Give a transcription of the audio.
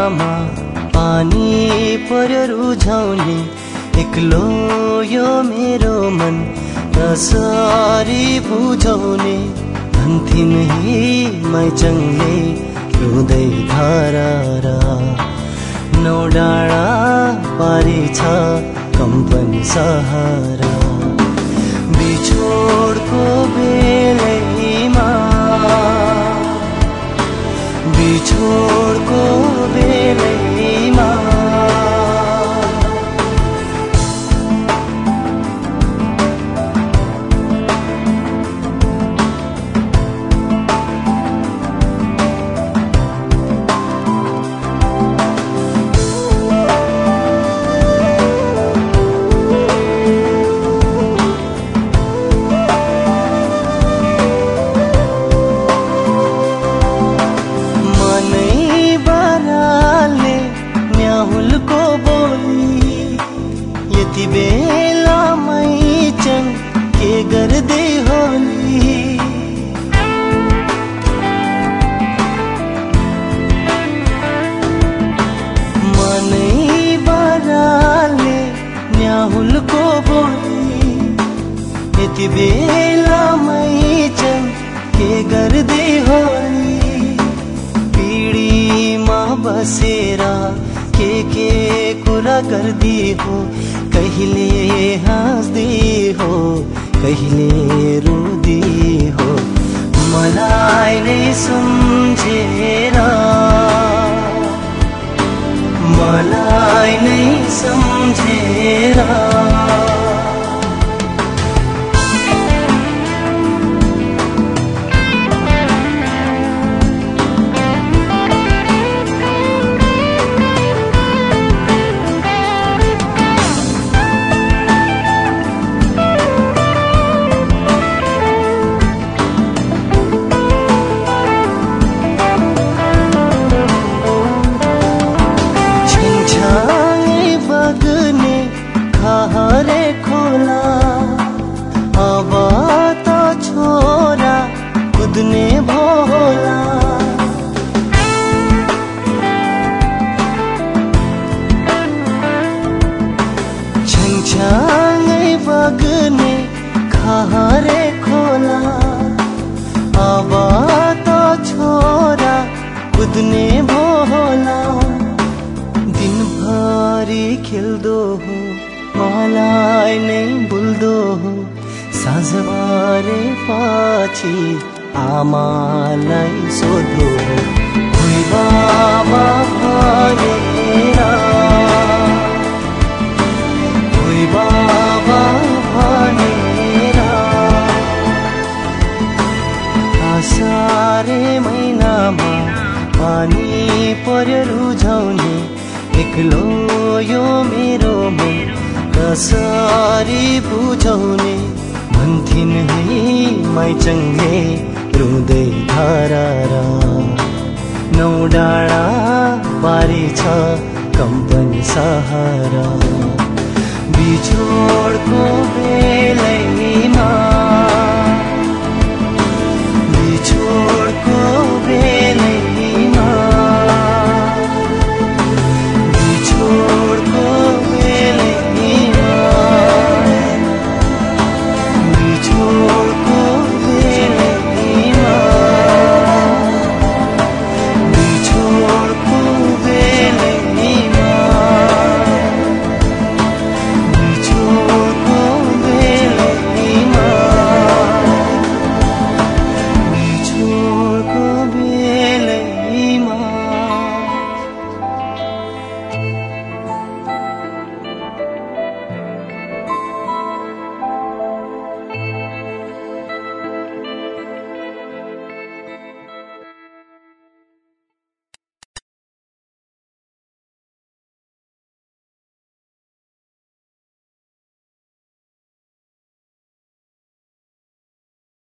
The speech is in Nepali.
आमा पानी पर रुझाउने एक्लो यो मेरो मन कसरी बुझाउने भन्थिन् हिमाइचङले रुँदै धारा र नौ डाँडा पारी छ कम्पनी सहारा। यति बेला मैचन के गर्दै होली। पिँढीमा बसेरा के के कुरा गर्दी हो। कहले हंस हाँस्दी हो, कहिले रुदी हो। मलाई नै सम्झेर मलाई नै सम्झेर हो मलाई नै बुल्दो हो साँझबारे पछि आमालाई सोधो हो खोइ बाबा भनेर खोइ बाबा भनेर आसारे महिनामा पानी पर्यो रुझाउने एक्लो यो मेरो मन। कसरी बुझाउने? भन्थिन् है माइचङ्गे रुँदै धारा नौ डाँडा पारी छ कम्पनी सहारा। बिछोडको बेलैमा